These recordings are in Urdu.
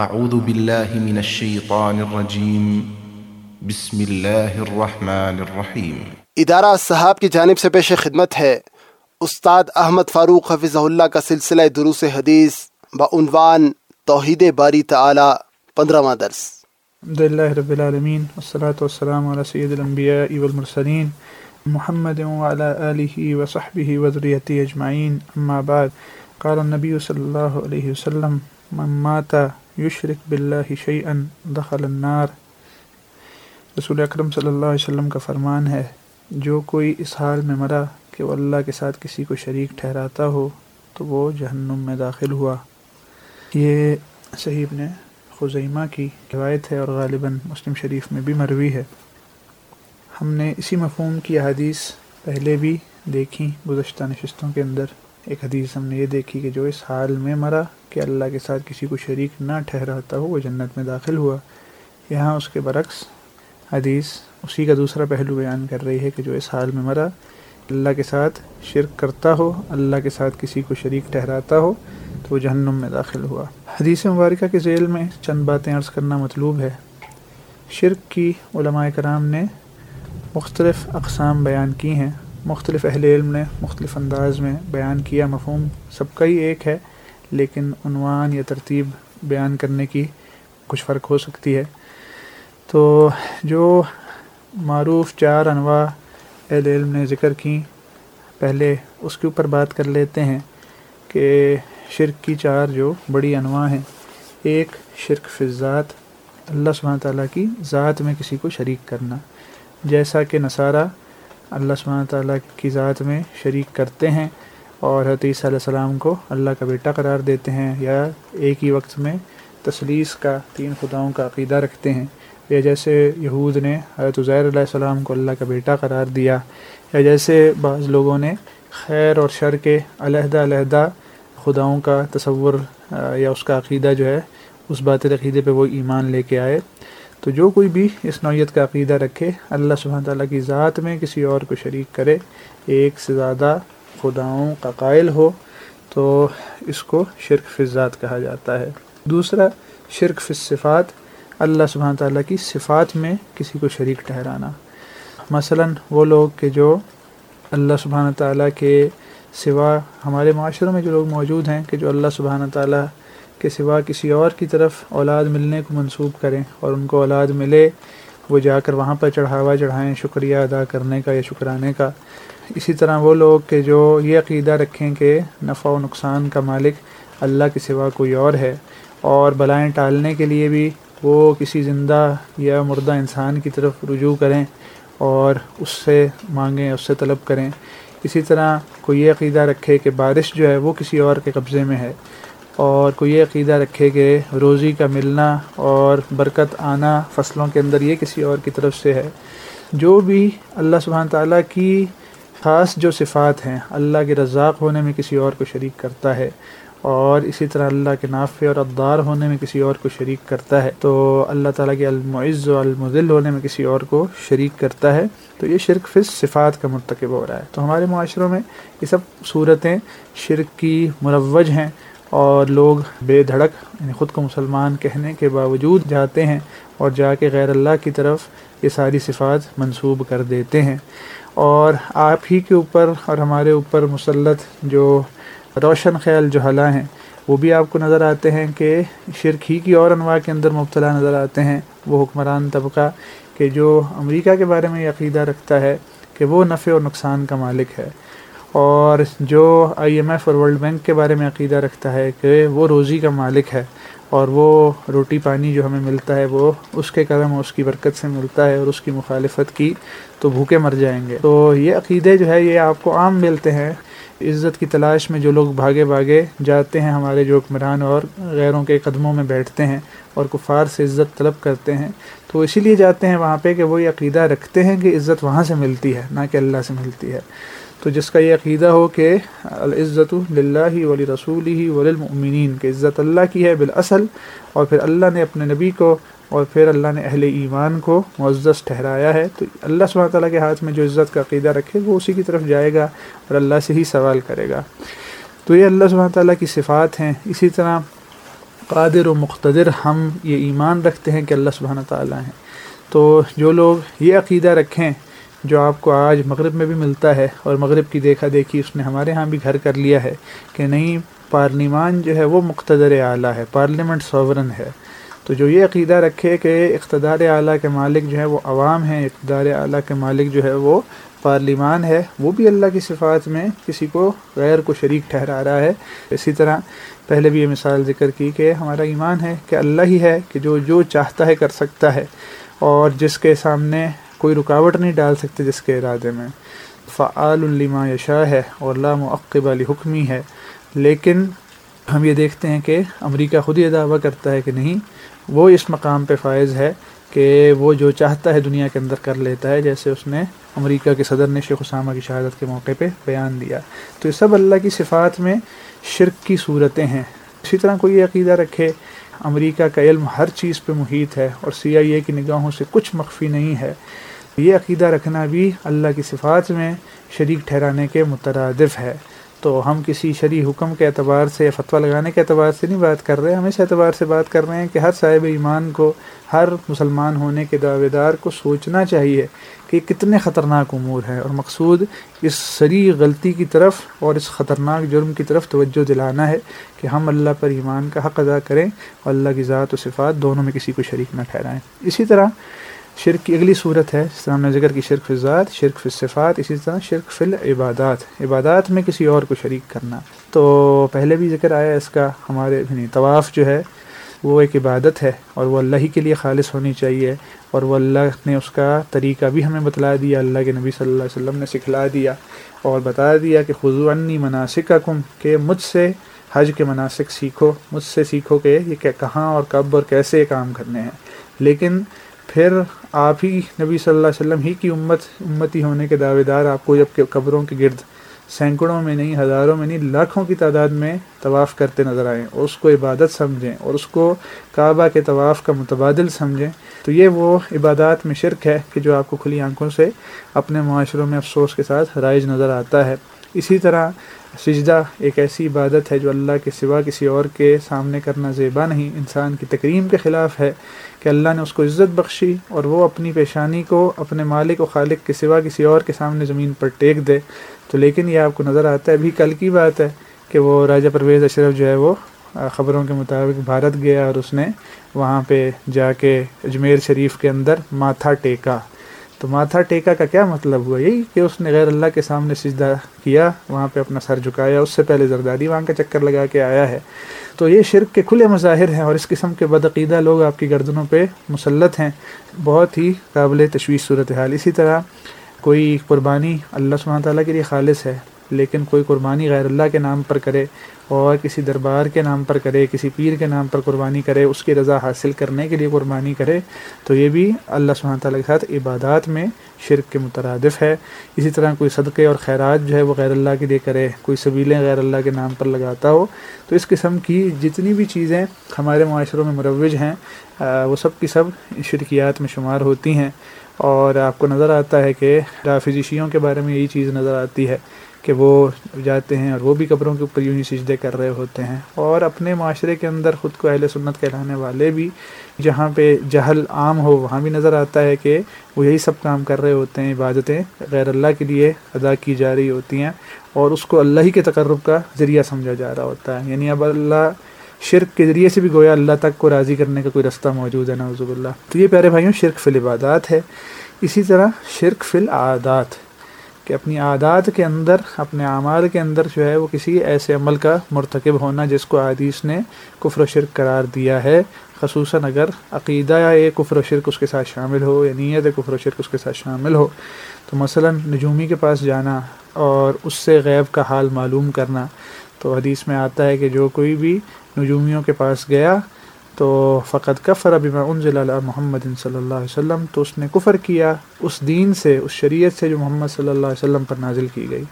اعوذ باللہ من الشیطان الرجیم بسم اللہ الرحمن الرحیم ادارہ صحاب کی جانب سے پیش خدمت ہے. استاد احمد فاروق حفظ اللہ کا سلسلہ دروس حدیث بعنوان توحید باری تعالی پندرہواں درس. الحمد لله رب العالمين والصلاة والسلام على سيد الأنبياء والمرسلين محمد وعلى آله وصحبه وذريته أجمعين أما بعد قال النبي صلى الله عليه وسلم من مات يشرك بالله شيئا دخل النار۔ رسول اکرم صلی اللہ علیہ وسلم کا فرمان ہے، جو کوئی اس حال میں مرا کہ وہ اللہ کے ساتھ کسی کو شریک ٹھہراتا ہو، تو وہ جہنم میں داخل ہوا۔ یہ صحیح نے خزیمہ کی روایت ہے اور غالباً مسلم شریف میں بھی مروی ہے۔ ہم نے اسی مفہوم کی حدیث پہلے بھی دیکھی گزشتہ نشستوں کے اندر۔ ایک حدیث ہم نے یہ دیکھی کہ جو اس حال میں مرا کہ اللہ کے ساتھ کسی کو شریک نہ ٹھہراتا ہو، وہ جنت میں داخل ہوا۔ یہاں اس کے برعکس حدیث اسی کا دوسرا پہلو بیان کر رہی ہے کہ جو اس حال میں مرا، اللہ کے ساتھ شرک کرتا ہو، اللہ کے ساتھ کسی کو شریک ٹھہراتا ہو، تو وہ جہنم میں داخل ہوا۔ حدیث مبارکہ کے ذیل میں چند باتیں عرض کرنا مطلوب ہے۔ شرک کی علماء کرام نے مختلف اقسام بیان کی ہیں۔ مختلف اہل علم نے، مختلف انداز میں بیان کیا مفہوم سب کا ہی ایک ہے، لیکن عنوان یا ترتیب بیان کرنے کی کچھ فرق ہو سکتی ہے۔ تو جو معروف چار انواع اہل علم نے ذکر کی پہلے اس کے اوپر بات کر لیتے ہیں کہ شرک کی چار جو بڑی انواع ہیں، ایک شرک فی ذات اللہ سبحانہ تعالیٰ کی ذات میں کسی کو شریک کرنا۔ جیسا کہ نصارہ اللہ سبحانہ تعالیٰ کی ذات میں شریک کرتے ہیں اور حضرت عیسیٰ علیہ السلام کو اللہ کا بیٹا قرار دیتے ہیں یا ایک ہی وقت میں تسلیس کا تین خداؤں کا عقیدہ رکھتے ہیں۔ یا جیسے یہود نے حضرت عزیر علیہ السلام کو اللہ کا بیٹا قرار دیا، یا جیسے بعض لوگوں نے خیر اور شر کے علیحدہ علیحدہ خداؤں کا تصور یا اس کا عقیدہ جو ہے، اس بات عقیدے پہ وہ ایمان لے کے آئے۔ تو جو کوئی بھی اس نوعیت کا عقیدہ رکھے، اللہ سبحانہ تعالیٰ کی ذات میں کسی اور کو شریک کرے، ایک سے زیادہ خداؤں کا قائل ہو، تو اس کو شرک فی ذات کہا جاتا ہے۔ دوسرا، شرک فی صفات اللہ سبحانہ تعالیٰ کی صفات میں کسی کو شریک ٹھہرانا۔ مثلا وہ لوگ کہ جو اللہ سبحانہ تعالیٰ کے سوا ہمارے معاشروں میں جو لوگ موجود ہیں، کہ جو اللہ سبحانہ تعالیٰ کے سوا کسی اور کی طرف اولاد ملنے کو منسوب کریں اور ان کو اولاد ملے، وہ جا کر وہاں پر چڑھاوا چڑھائیں، شکریہ ادا کرنے کا یا شکرانے کا۔ اسی طرح وہ لوگ کہ جو یہ عقیدہ رکھیں کہ نفع و نقصان کا مالک اللہ کے سوا کوئی اور ہے اور بلائیں ٹالنے کے لیے بھی وہ کسی زندہ یا مردہ انسان کی طرف رجوع کریں اور اس سے مانگیں، اس سے طلب کریں۔ اسی طرح کوئی یہ عقیدہ رکھے کہ بارش جو ہے وہ کسی اور کے قبضے میں ہے۔ اور کوئی یہ عقیدہ رکھے کہ روزی کا ملنا اور برکت آنا فصلوں کے اندر یہ کسی اور کی طرف سے ہے۔ جو بھی اللہ سبحانہ تعالیٰ کی خاص جو صفات ہیں، اللہ کے رزاق ہونے میں کسی اور کو شریک کرتا ہے اور اسی طرح اللہ کے نافع اور ابدار ہونے میں کسی اور کو شریک کرتا ہے، تو اللہ تعالیٰ کے المعز و المذل ہونے میں کسی اور کو شریک کرتا ہے۔ تو یہ شرک فص صفات کا مرتکب ہو رہا ہے۔ تو ہمارے معاشروں میں یہ سب صورتیں شرک کی مروج ہیں۔ اور لوگ بے دھڑک یعنی خود کو مسلمان کہنے کے باوجود جاتے ہیں اور جا کے غیر اللہ کی طرف یہ ساری صفات منسوب کر دیتے ہیں۔ اور آپ ہی کے اوپر اور ہمارے اوپر مسلط جو روشن خیال جو حلا ہیں، وہ بھی آپ کو نظر آتے ہیں کہ شرک ہی کی اور انواع کے اندر مبتلا نظر آتے ہیں۔ وہ حکمران طبقہ کہ جو امریکہ کے بارے میں یہ عقیدہ رکھتا ہے کہ وہ نفع اور نقصان کا مالک ہے۔ اور جو آئی ایم ایف اور ورلڈ بینک کے بارے میں عقیدہ رکھتا ہے کہ وہ روزی کا مالک ہے اور وہ روٹی پانی جو ہمیں ملتا ہے وہ اس کے کرم اور اس کی برکت سے ملتا ہے اور اس کی مخالفت کی تو بھوکے مر جائیں گے۔ تو یہ عقیدے جو ہے یہ آپ کو عام ملتے ہیں۔ عزت کی تلاش میں جو لوگ بھاگے بھاگے جاتے ہیں ہمارے جو حکمران اور غیروں کے قدموں میں بیٹھتے ہیں اور کفار سے عزت طلب کرتے ہیں تو اسی لیے جاتے ہیں وہاں پہ کہ وہ یہ عقیدہ رکھتے ہیں کہ عزت وہاں سے ملتی ہے، نہ کہ اللہ سے ملتی ہے۔ تو جس کا یہ عقیدہ ہو کہ العزت اللہ ولی رسول ہی ولمنین کہ عزت اللہ کی ہے بالاصل اور پھر اللہ نے اپنے نبی کو اور پھر اللہ نے اہل ایمان کو معزز ٹھہرایا ہے، تو اللہ سبحانہ تعالیٰ کے ہاتھ میں جو عزت کا عقیدہ رکھے، وہ اسی کی طرف جائے گا اور اللہ سے ہی سوال کرے گا۔ تو یہ اللہ سبحانہ تعالیٰ کی صفات ہیں۔ اسی طرح قادر و مقتدر ہم یہ ایمان رکھتے ہیں کہ اللہ سبحانہ تعالیٰ ہیں۔ تو جو لوگ یہ عقیدہ رکھیں جو آپ کو آج مغرب میں بھی ملتا ہے اور مغرب کی دیکھا دیکھی اس نے ہمارے ہاں بھی گھر کر لیا ہے کہ نہیں، پارلیمان جو ہے وہ مقتدر اعلیٰ ہے، پارلیمنٹ سوورن ہے۔ تو جو یہ عقیدہ رکھے کہ اقتدار اعلیٰ کے مالک جو ہے وہ عوام ہیں، اقتدار اعلیٰ کے مالک جو ہے وہ پارلیمان ہے، وہ بھی اللہ کی صفات میں کسی کو غیر کو شریک ٹھہرا رہا ہے۔ اسی طرح پہلے بھی یہ مثال ذکر کی کہ ہمارا ایمان ہے کہ اللہ ہی ہے کہ جو جو چاہتا ہے کر سکتا ہے اور جس کے سامنے کوئی رکاوٹ نہیں ڈال سکتے جس کے ارادے میں۔ فعال الما یشا ہے اور اللہ معقب علی حکمی ہے۔ لیکن ہم یہ دیکھتے ہیں کہ امریکہ خود ہی دعویٰ کرتا ہے کہ نہیں، وہ اس مقام پہ فائز ہے کہ وہ جو چاہتا ہے دنیا کے اندر کر لیتا ہے، جیسے اس نے امریکہ کے صدر نے شیخ اسامہ کی شہادت کے موقع پہ بیان دیا۔ تو یہ سب اللہ کی صفات میں شرک کی صورتیں ہیں۔ اسی طرح کوئی عقیدہ رکھے امریکہ کا علم ہر چیز پہ محیط ہے اور سی آئی اے کی نگاہوں سے کچھ مخفی نہیں ہے۔ یہ عقیدہ رکھنا بھی اللہ کی صفات میں شریک ٹھہرانے کے مترادف ہے۔ تو ہم کسی شرعی حکم کے اعتبار سے یا فتویٰ لگانے کے اعتبار سے نہیں بات کر رہے ہم اس اعتبار سے بات کر رہے ہیں کہ ہر صاحب ایمان کو ہر مسلمان ہونے کے دعوے دار کو سوچنا چاہیے کہ کتنے خطرناک امور ہے اور مقصود اس سری غلطی کی طرف اور اس خطرناک جرم کی طرف توجہ دلانا ہے کہ ہم اللہ پر ایمان کا حق ادا کریں اور اللہ کی ذات و صفات دونوں میں کسی کو شریک نہ ٹھہرائیں۔ اسی طرح شرک کی اگلی صورت ہے جس طرح ہم نے ذکر کی شرک فی ذات شرک فی صفات اسی طرح شرک فی عبادات عبادات میں کسی اور کو شریک کرنا۔ تو پہلے بھی ذکر آیا اس کا، ہمارے یعنی طواف جو ہے وہ ایک عبادت ہے اور وہ اللہ ہی کے لیے خالص ہونی چاہیے اور وہ اللہ نے اس کا طریقہ بھی ہمیں بتلا دیا، اللہ کے نبی صلی اللہ علیہ وسلم نے سکھلا دیا اور بتا دیا کہ خضو انی مناسک کم کہ مجھ سے حج کے مناسک سیکھو، مجھ سے سیکھو کہ یہ کہاں اور کب اور کیسے کام کرنے ہیں۔ لیکن پھر آپ ہی نبی صلی اللہ علیہ وسلم ہی کی امت، امتی ہونے کے دعوے دار، آپ کو جب قبروں کے گرد سینکڑوں میں نہیں، ہزاروں میں نہیں، لاکھوں کی تعداد میں طواف کرتے نظر آئیں۔ اور اس کو عبادت سمجھیں اور اس کو کعبہ کے طواف کا متبادل سمجھیں۔ تو یہ وہ عبادات میں شرک ہے کہ جو آپ کو کھلی آنکھوں سے اپنے معاشروں میں افسوس کے ساتھ رائج نظر آتا ہے۔ اسی طرح سجدہ ایک ایسی عبادت ہے جو اللہ کے سوا کسی اور کے سامنے کرنا زیبا نہیں، انسان کی تکریم کے خلاف ہے کہ اللہ نے اس کو عزت بخشی اور وہ اپنی پیشانی کو، اپنے مالک و خالق کے سوا کسی اور کے سامنے زمین پر ٹیک دے۔ تو لیکن یہ آپ کو نظر آتا ہے، ابھی کل کی بات ہے کہ وہ راجہ پرویز اشرف جو ہے وہ خبروں کے مطابق بھارت گیا اور اس نے وہاں پہ جا کے اجمیر شریف کے اندر ماتھا ٹیکا۔ تو ماتھا ٹیکا کا کیا مطلب ہوا؟ یہی کہ اس نے غیر اللہ کے سامنے سجدہ کیا، وہاں پہ اپنا سر جھکایا، اس سے پہلے زرداری وہاں کا چکر لگا کے آیا ہے۔ تو یہ شرک کے کھلے مظاہر ہیں اور اس قسم کے بدعقیدہ لوگ آپ کی گردنوں پہ مسلط ہیں۔ بہت ہی قابل تشویش صورت حال اسی طرح کوئی قربانی اللہ سبحانہ تعالیٰ کے لیے خالص ہے۔ لیکن کوئی قربانی غیر اللہ کے نام پر کرے اور کسی دربار کے نام پر کرے، کسی پیر کے نام پر قربانی کرے، اس کی رضا حاصل کرنے کے لیے قربانی کرے، تو یہ بھی اللہ سبحانہ تعالیٰ کے ساتھ عبادات میں شرک کے مترادف ہے۔ اسی طرح کوئی صدقے اور خیرات جو ہے وہ غیر اللہ کے لیے کرے، کوئی سبیلیں غیر اللہ کے نام پر لگاتا ہو، تو اس قسم کی جتنی بھی چیزیں ہمارے معاشروں میں مروج ہیں وہ سب کی سب شرکیات میں شمار ہوتی ہیں۔ اور آپ کو نظر آتا ہے کہ رافضیشیوں کے بارے میں یہی چیز نظر آتی ہے۔ کہ وہ جاتے ہیں اور وہ بھی قبروں کے اوپر یوں ہی سجدے کر رہے ہوتے ہیں اور اپنے معاشرے کے اندر خود کو اہل سنت کہلانے والے بھی جہاں پہ جہل عام ہو، وہاں بھی نظر آتا ہے کہ وہ یہی سب کام کر رہے ہوتے ہیں، عبادتیں غیر اللہ کے لیے ادا کی جا رہی ہوتی ہیں اور اس کو اللہ ہی کے تقرب کا ذریعہ سمجھا جا رہا ہوتا ہے۔ یعنی اب اللہ شرک کے ذریعے سے بھی گویا اللہ تک کو راضی کرنے کا کوئی رستہ موجود ہے نوزب اللہ تو یہ پیارے بھائیوں، شرک فی العبادات ہے۔ اسی طرح شرک فی العادات۔ کہ اپنی عادات کے اندر، اپنے اعمال کے اندر جو ہے وہ کسی ایسے عمل کا مرتکب ہونا جس کو عادیث نے کفر و شرک قرار دیا ہے۔ خصوصاً اگر عقیدہ یا کفر و شرک اس کے ساتھ شامل ہو، یا نیت کفر و شرک اس کے ساتھ شامل ہو، تو مثلا نجومی کے پاس جانا اور اس سے غیب کا حال معلوم کرنا تو حدیث میں آتا ہے کہ جو کوئی بھی نجومیوں کے پاس گیا تو فقط کفر ابھی انزل اللہ محمد صلی اللہ علیہ وسلم، تو اس نے کفر کیا اس دین سے، اس شریعت سے جو محمد صلی اللہ علیہ وسلم پر نازل کی گئی۔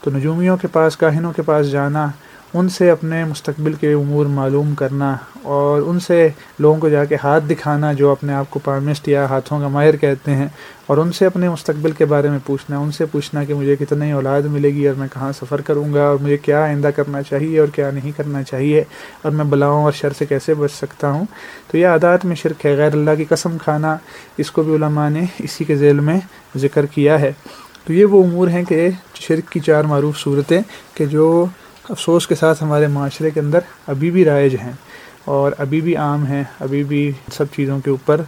تو نجومیوں کے پاس، کاہنوں کے پاس جانا ان سے اپنے مستقبل کے امور معلوم کرنا اور ان سے لوگوں کو جا کے ہاتھ دکھانا جو اپنے آپ کو پارمسٹ یا ہاتھوں کا ماہر کہتے ہیں اور ان سے اپنے مستقبل کے بارے میں پوچھنا، ان سے پوچھنا کہ مجھے کتنی اولاد ملے گی اور میں کہاں سفر کروں گا اور مجھے کیا آئندہ کرنا چاہیے اور کیا نہیں کرنا چاہیے اور میں بلاؤں اور شر سے کیسے بچ سکتا ہوں؟ تو یہ عادات میں شرک ہے۔ غیر اللہ کی قسم کھانا، اس کو بھی علماء نے اسی کے ذیل میں ذکر کیا ہے۔ تو یہ وہ امور ہیں کہ شرک کی چار معروف صورتیں کہ جو افسوس کے ساتھ ہمارے معاشرے کے اندر ابھی بھی رائج ہیں اور ابھی بھی عام ہیں، ابھی بھی سب چیزوں کے اوپر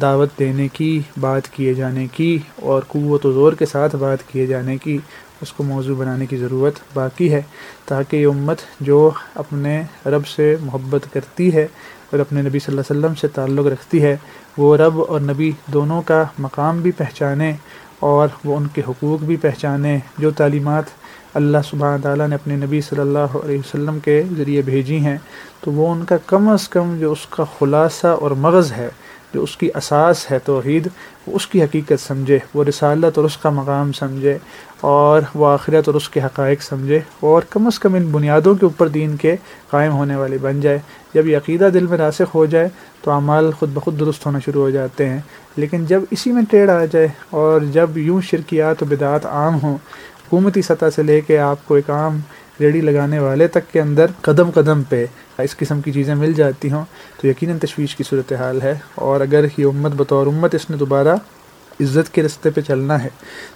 دعوت دینے کی، بات کیے جانے کی اور قوت و زور کے ساتھ بات کیے جانے کی اس کو موضوع بنانے کی ضرورت باقی ہے تاکہ یہ امت جو اپنے رب سے محبت کرتی ہے اور اپنے نبی صلی اللہ علیہ وسلم سے تعلق رکھتی ہے، وہ رب اور نبی دونوں کا مقام بھی پہچانے اور وہ ان کے حقوق بھی پہچانے، جو تعلیمات اللہ سبحانہ تعالیٰ نے اپنے نبی صلی اللہ علیہ وسلم کے ذریعے بھیجی ہیں، تو وہ ان کا کم از کم جو اس کا خلاصہ اور مغز ہے، جو اس کی اساس ہے توحید، وہ اس کی حقیقت سمجھے، وہ رسالت اور اس کا مقام سمجھے، اور وہ آخرت اور اس کے حقائق سمجھے، اور کم از کم ان بنیادوں کے اوپر دین کے قائم ہونے والے بن جائے۔ جب یہ عقیدہ دل میں راسخ ہو جائے، تو اعمال خود بخود درست ہونا شروع ہو جاتے ہیں۔ لیکن جب اسی میں ٹیڑھ آ جائے، اور جب یوں شرکیات و بدعات عام ہوں حکومتی سطح سے لے کے آپ کو ایک عام ریڑھی لگانے والے تک کے اندر قدم قدم پہ اس قسم کی چیزیں مل جاتی ہوں۔ تو یقیناً تشویش کی صورتحال ہے اور اگر یہ امت بطور امت اس نے دوبارہ عزت کے رستے پہ چلنا ہے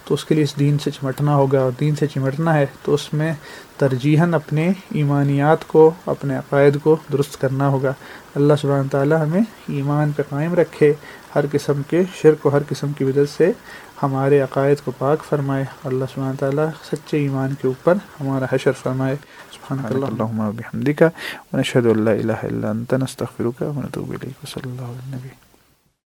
تو اس کے لیے اس دین سے چمٹنا ہوگا۔ اور دین سے چمٹنا ہے تو اس میں ترجیحاً اپنے ایمانیات کو اپنے عقائد کو درست کرنا ہوگا۔ اللہ سبحانہ تعالیٰ ہمیں ایمان پہ قائم رکھے ہر قسم کے شرک و ہر قسم کی وجہ سے ہمارے عقائد کو پاک فرمائے۔ اللہ سبحانہ تعالیٰ سچے ایمان کے اوپر ہمارا حشر فرمائے۔ سبحانك اللهم وبحمدك ونشهد ان لا اله الا انت نستغفرك ونتوب اليك وصلى الله على النبي